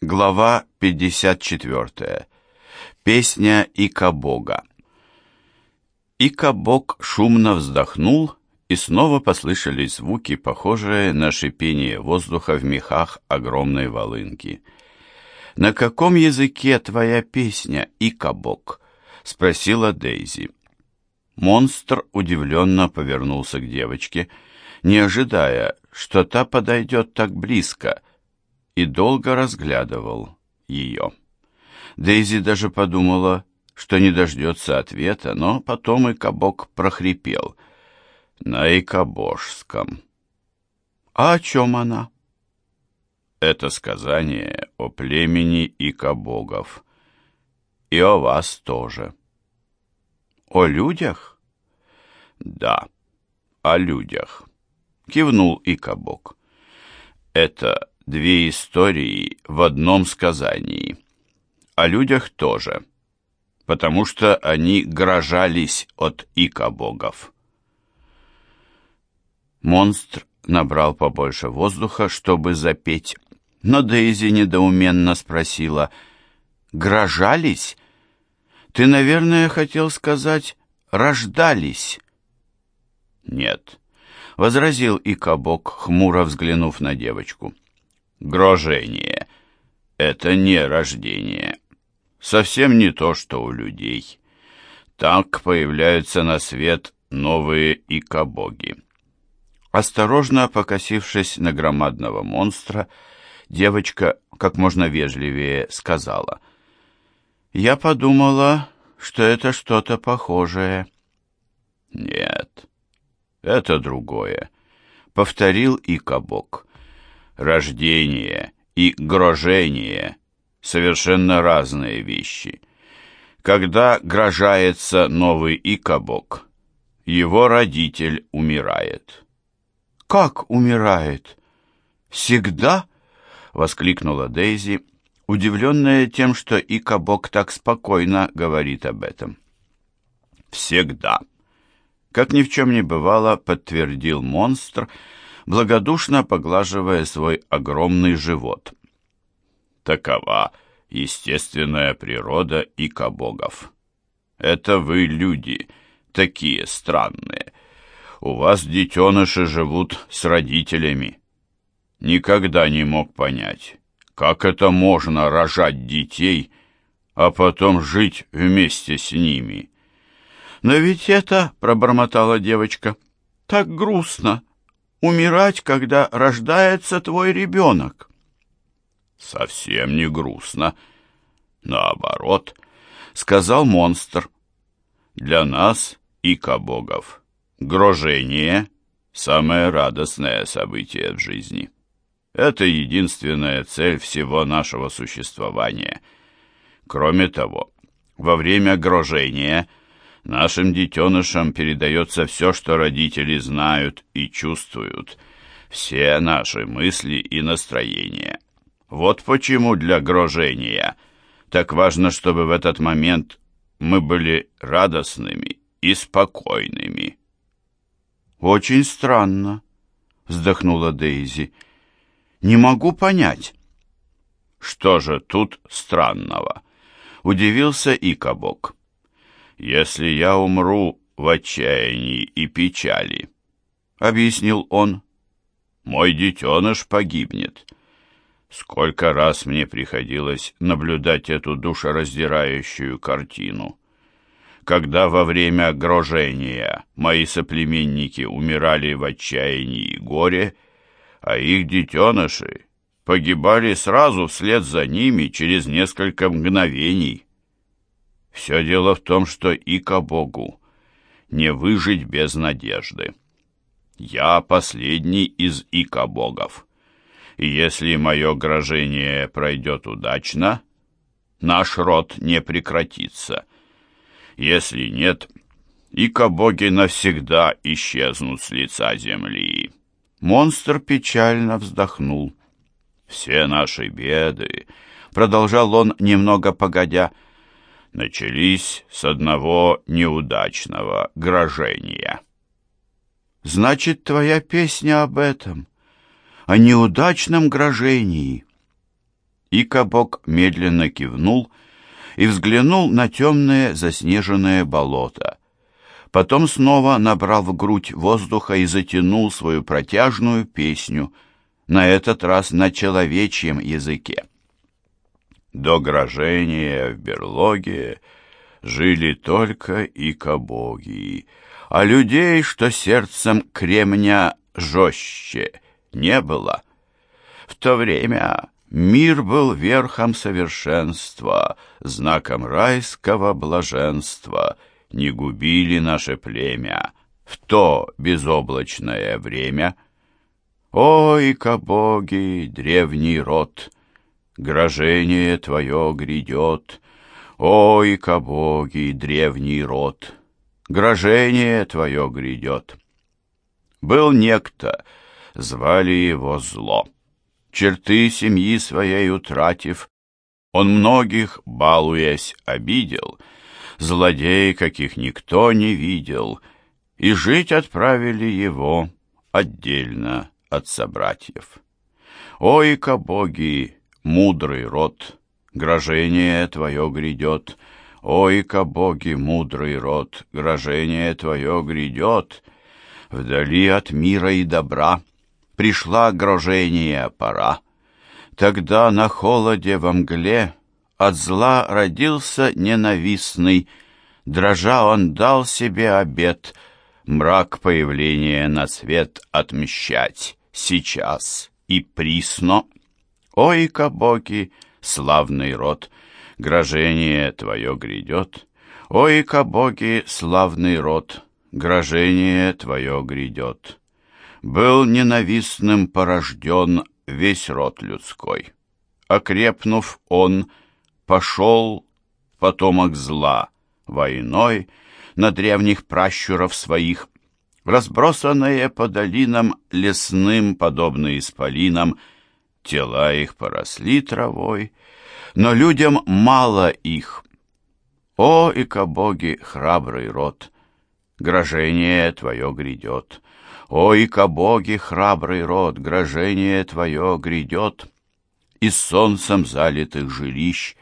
Глава 54. Песня Ика-бога. Ика-бог шумно вздохнул, и снова послышались звуки, похожие на шипение воздуха в мехах огромной волынки. «На каком языке твоя песня, Ика-бог?» — спросила Дейзи. Монстр удивленно повернулся к девочке, не ожидая, что та подойдет так близко — и долго разглядывал ее. Дейзи даже подумала, что не дождется ответа, но потом и кабок прохрипел. На икабошском. А о чем она? Это сказание о племени икабогов. И о вас тоже. О людях? Да, о людях. Кивнул икабок. Это Две истории в одном сказании. О людях тоже, потому что они грожались от ика-богов. Монстр набрал побольше воздуха, чтобы запеть, но Дейзи недоуменно спросила, «Грожались? Ты, наверное, хотел сказать, рождались?» «Нет», — возразил Икабок, хмуро взглянув на девочку. Грожение — это не рождение. Совсем не то, что у людей. Так появляются на свет новые икобоги. Осторожно покосившись на громадного монстра, девочка как можно вежливее сказала. «Я подумала, что это что-то похожее». «Нет, это другое», — повторил Икобок рождение и грожение – совершенно разные вещи. Когда грожается новый икобок, его родитель умирает. «Как умирает? Всегда?» — воскликнула Дейзи, удивленная тем, что икобок так спокойно говорит об этом. «Всегда», — как ни в чем не бывало, подтвердил монстр — благодушно поглаживая свой огромный живот. Такова естественная природа икобогов. Это вы, люди, такие странные. У вас детеныши живут с родителями. Никогда не мог понять, как это можно рожать детей, а потом жить вместе с ними. «Но ведь это, — пробормотала девочка, — так грустно!» Умирать, когда рождается твой ребенок. Совсем не грустно. Наоборот, сказал монстр. Для нас, и кабогов, грожение — самое радостное событие в жизни. Это единственная цель всего нашего существования. Кроме того, во время грожения — Нашим детенышам передается все, что родители знают и чувствуют, все наши мысли и настроения. Вот почему для грожения так важно, чтобы в этот момент мы были радостными и спокойными. «Очень странно», — вздохнула Дейзи. «Не могу понять». «Что же тут странного?» — удивился и Кабок если я умру в отчаянии и печали, — объяснил он, — мой детеныш погибнет. Сколько раз мне приходилось наблюдать эту душераздирающую картину. Когда во время грожения мои соплеменники умирали в отчаянии и горе, а их детеныши погибали сразу вслед за ними через несколько мгновений. Все дело в том, что и ко Богу не выжить без надежды. Я последний из ика-богов. И если мое грожение пройдет удачно, наш род не прекратится. Если нет, ика-боги навсегда исчезнут с лица земли. Монстр печально вздохнул. Все наши беды, продолжал он немного погодя, — начались с одного неудачного грожения. «Значит, твоя песня об этом, о неудачном грожении?» Икабок медленно кивнул и взглянул на темные заснеженные болота. Потом снова набрал в грудь воздуха и затянул свою протяжную песню, на этот раз на человечьем языке. До грожения в берлоге жили только икобоги, а людей, что сердцем кремня жестче, не было. В то время мир был верхом совершенства, знаком райского блаженства, не губили наше племя в то безоблачное время. Ой, кабоги, древний род, грожение твое грядет, Ой, кабоги, древний род, грожение твое грядет. Был некто, звали его Зло. Черты семьи своей утратив, он многих, балуясь, обидел, злодей, каких никто не видел, и жить отправили его отдельно от собратьев. Ой-ка, боги, мудрый род, грожение твое грядет, Ой-ка, боги, мудрый род, грожение твое грядет, Вдали от мира и добра пришла грожение пора. Тогда на холоде во мгле от зла родился ненавистный, Дрожа он дал себе обет Мрак появления на свет отмщать сейчас и присно. Ой, кабоки, славный род, грожение твое грядет. Ой, кабоки, славный род, грожение твое грядет. Был ненавистным порожден весь род людской. Окрепнув он, пошел потомок зла, войной на древних пращуров своих, разбросанные по долинам лесным, подобные исполинам, тела их поросли травой, но людям мало их. О, и боги, храбрый род! грожение твое грядет. Ой, ка боги, храбрый род, грожение твое грядет. Из солнцем залитых жилищ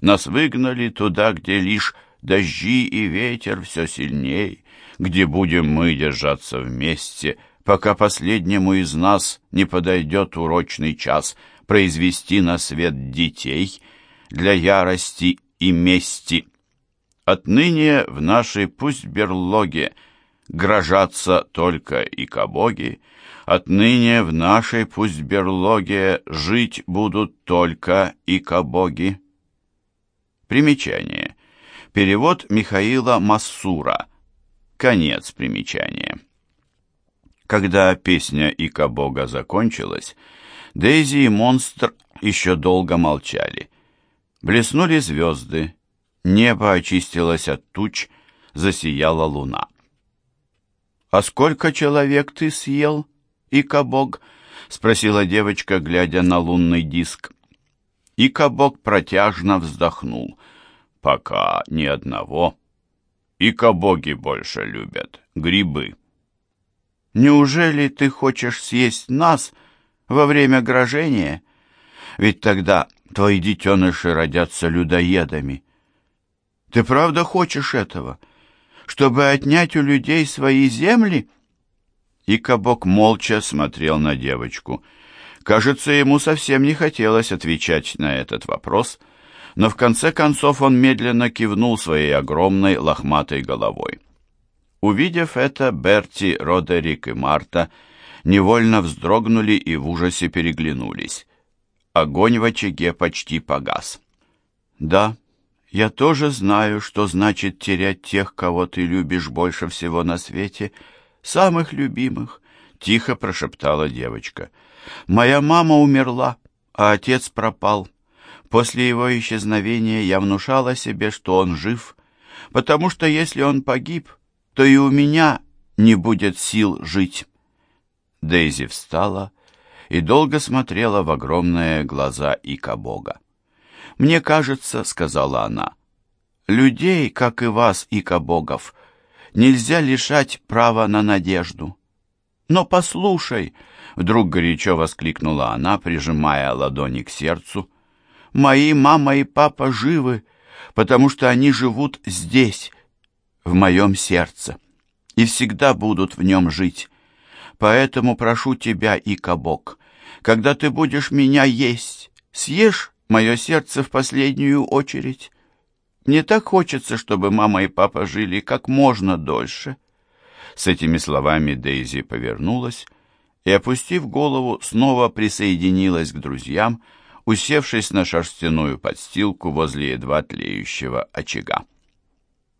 нас выгнали туда, где лишь дожди и ветер все сильней, где будем мы держаться вместе, пока последнему из нас не подойдет урочный час произвести на свет детей для ярости и мести. Отныне в нашей пусть берлоге грожатся только и кабоги, отныне в нашей пусть берлоге жить будут только и кабоги. Примечание. Перевод Михаила Массура. Конец примечания. Когда песня Ика Бога закончилась, Дейзи и монстр еще долго молчали. Блеснули звезды, Небо очистилось от туч, засияла луна. «А сколько человек ты съел, Икабог?» — спросила девочка, глядя на лунный диск. Икабог протяжно вздохнул. «Пока ни одного. Икабоги больше любят. Грибы». «Неужели ты хочешь съесть нас во время грожения? Ведь тогда твои детеныши родятся людоедами». Ты правда хочешь этого? Чтобы отнять у людей свои земли?» И Кабок молча смотрел на девочку. Кажется, ему совсем не хотелось отвечать на этот вопрос, но в конце концов он медленно кивнул своей огромной лохматой головой. Увидев это, Берти, Родерик и Марта невольно вздрогнули и в ужасе переглянулись. Огонь в очаге почти погас. «Да», я тоже знаю, что значит терять тех, кого ты любишь больше всего на свете, самых любимых, — тихо прошептала девочка. Моя мама умерла, а отец пропал. После его исчезновения я внушала себе, что он жив, потому что если он погиб, то и у меня не будет сил жить. Дейзи встала и долго смотрела в огромные глаза Ика Бога. «Мне кажется, — сказала она, — людей, как и вас, икобогов, нельзя лишать права на надежду. Но послушай, — вдруг горячо воскликнула она, прижимая ладони к сердцу, мои мама и папа живы, потому что они живут здесь, в моем сердце, и всегда будут в нем жить. Поэтому прошу тебя, Икабок, когда ты будешь меня есть, съешь мое сердце в последнюю очередь. Мне так хочется, чтобы мама и папа жили как можно дольше». С этими словами Дейзи повернулась и, опустив голову, снова присоединилась к друзьям, усевшись на шерстяную подстилку возле едва тлеющего очага.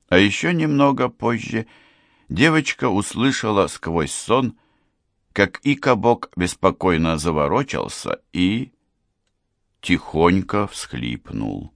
А еще немного позже девочка услышала сквозь сон, как Икабок беспокойно заворочался и тихонько всхлипнул.